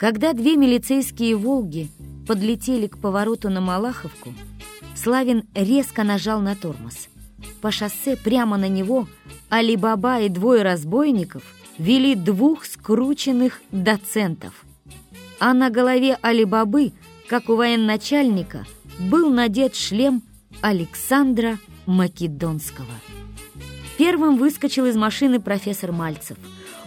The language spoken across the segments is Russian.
Когда две милицейские «Волги» подлетели к повороту на Малаховку, Славин резко нажал на тормоз. По шоссе прямо на него Али-Баба и двое разбойников вели двух скрученных доцентов. А на голове Али-Бабы, как у военачальника, был надет шлем Александра Македонского. Первым выскочил из машины профессор Мальцев.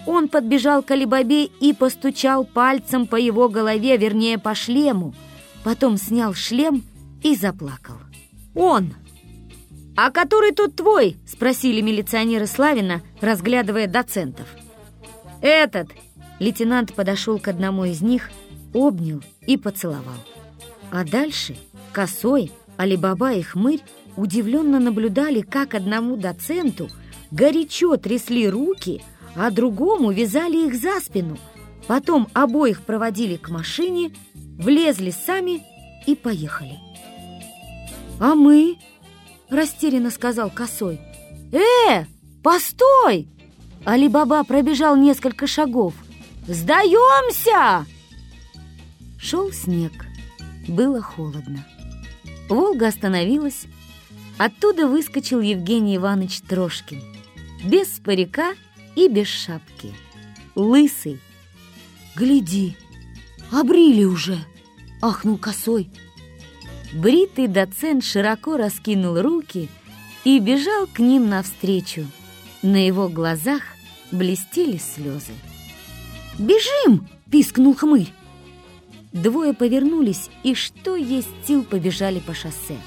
Он подбежал к Алибабе и постучал пальцем по его голове, вернее, по шлему. Потом снял шлем и заплакал. «Он!» «А который тут твой?» — спросили милиционеры Славина, разглядывая доцентов. «Этот!» — лейтенант подошел к одному из них, обнял и поцеловал. А дальше Косой, Алибаба и Хмырь удивленно наблюдали, как одному доценту горячо трясли руки, а другому вязали их за спину. Потом обоих проводили к машине, влезли сами и поехали. «А мы?» – растерянно сказал Косой. «Э, постой!» Алибаба пробежал несколько шагов. «Сдаемся!» Шел снег. Было холодно. Волга остановилась. Оттуда выскочил Евгений Иванович Трошкин. Без парика и без шапки. Лысый. «Гляди, обрили уже!» — ахнул косой. Бритый доцент широко раскинул руки и бежал к ним навстречу. На его глазах блестели слезы. «Бежим!» — пискнул хмырь. Двое повернулись и, что есть сил, побежали по шоссе.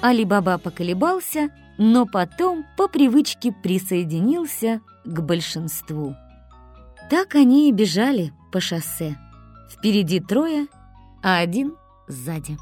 Али-Баба поколебался, но потом по привычке присоединился к большинству. Так они и бежали по шоссе. Впереди трое, а один сзади.